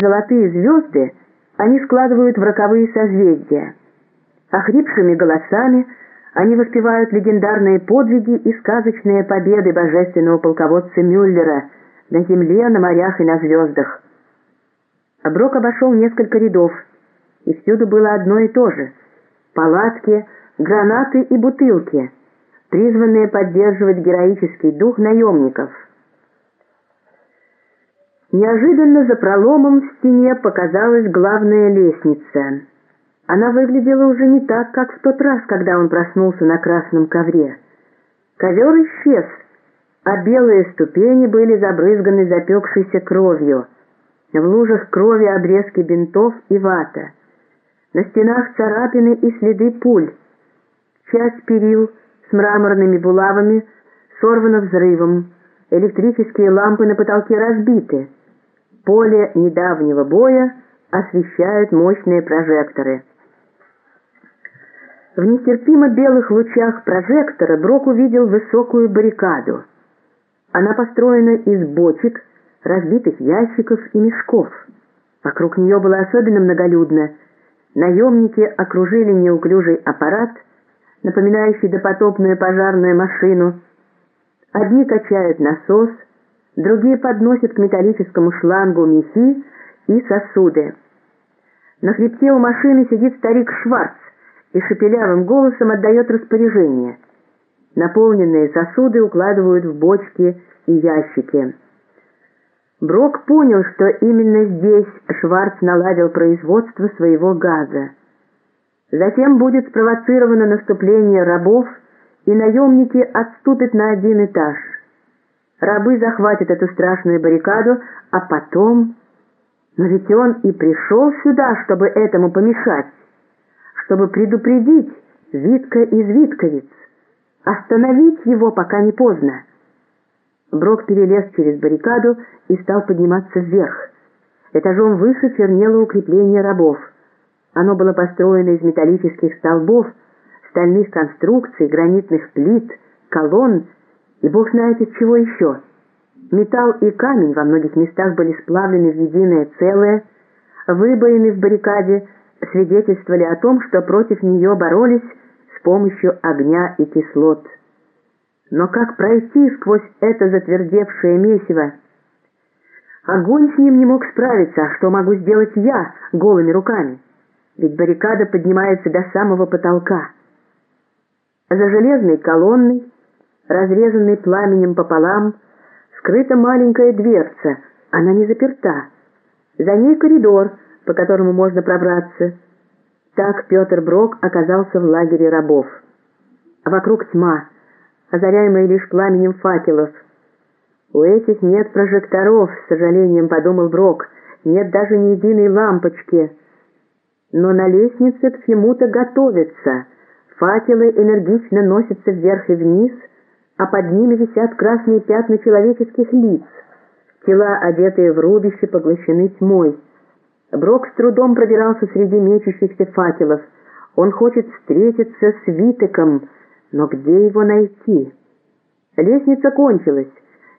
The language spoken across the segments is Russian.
Золотые звезды они складывают в роковые созвездия. Охрипшими голосами они воспевают легендарные подвиги и сказочные победы божественного полководца Мюллера на земле, на морях и на звездах. Брок обошел несколько рядов, и всюду было одно и то же — палатки, гранаты и бутылки, призванные поддерживать героический дух наемников — Неожиданно за проломом в стене показалась главная лестница. Она выглядела уже не так, как в тот раз, когда он проснулся на красном ковре. Ковер исчез, а белые ступени были забрызганы запекшейся кровью. В лужах крови обрезки бинтов и вата. На стенах царапины и следы пуль. Часть перил с мраморными булавами сорвана взрывом. Электрические лампы на потолке разбиты. Поле недавнего боя освещают мощные прожекторы. В нестерпимо белых лучах прожектора Брок увидел высокую баррикаду. Она построена из бочек, разбитых ящиков и мешков. Вокруг нее было особенно многолюдно. Наемники окружили неуклюжий аппарат, напоминающий допотопную пожарную машину. Одни качают насос, другие подносят к металлическому шлангу мехи и сосуды. На хребте у машины сидит старик Шварц и шепелявым голосом отдает распоряжение. Наполненные сосуды укладывают в бочки и ящики. Брок понял, что именно здесь Шварц наладил производство своего газа. Затем будет спровоцировано наступление рабов, и наемники отступят на один этаж. Рабы захватят эту страшную баррикаду, а потом... Но ведь он и пришел сюда, чтобы этому помешать, чтобы предупредить Витка из Витковиц, остановить его, пока не поздно. Брок перелез через баррикаду и стал подниматься вверх. Этажом выше чернело укрепление рабов. Оно было построено из металлических столбов, стальных конструкций, гранитных плит, колонн и бог знает от чего еще. Металл и камень во многих местах были сплавлены в единое целое, выбоины в баррикаде свидетельствовали о том, что против нее боролись с помощью огня и кислот. Но как пройти сквозь это затвердевшее месиво? Огонь с ним не мог справиться, а что могу сделать я голыми руками? Ведь баррикада поднимается до самого потолка. За железной колонной разрезанной пламенем пополам, скрыта маленькая дверца, она не заперта. За ней коридор, по которому можно пробраться. Так Петр Брок оказался в лагере рабов. А вокруг тьма, озаряемая лишь пламенем факелов. «У этих нет прожекторов», — с сожалением подумал Брок, «нет даже ни единой лампочки». Но на лестнице к чему-то готовятся. Факелы энергично носятся вверх и вниз — а под ними висят красные пятна человеческих лиц. Тела, одетые в рубище, поглощены тьмой. Брок с трудом пробирался среди мечущихся факелов. Он хочет встретиться с Витеком, но где его найти? Лестница кончилась.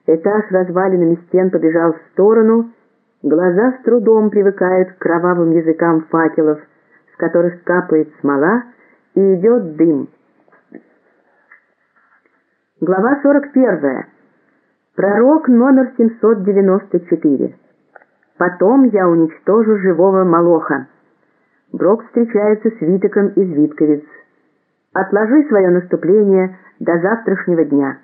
Этаж развалинами стен побежал в сторону. Глаза с трудом привыкают к кровавым языкам факелов, с которых капает смола и идет дым. Глава 41. Пророк номер 794. Потом я уничтожу живого Молоха. Брок встречается с Витоком из Витковиц. Отложи свое наступление до завтрашнего дня.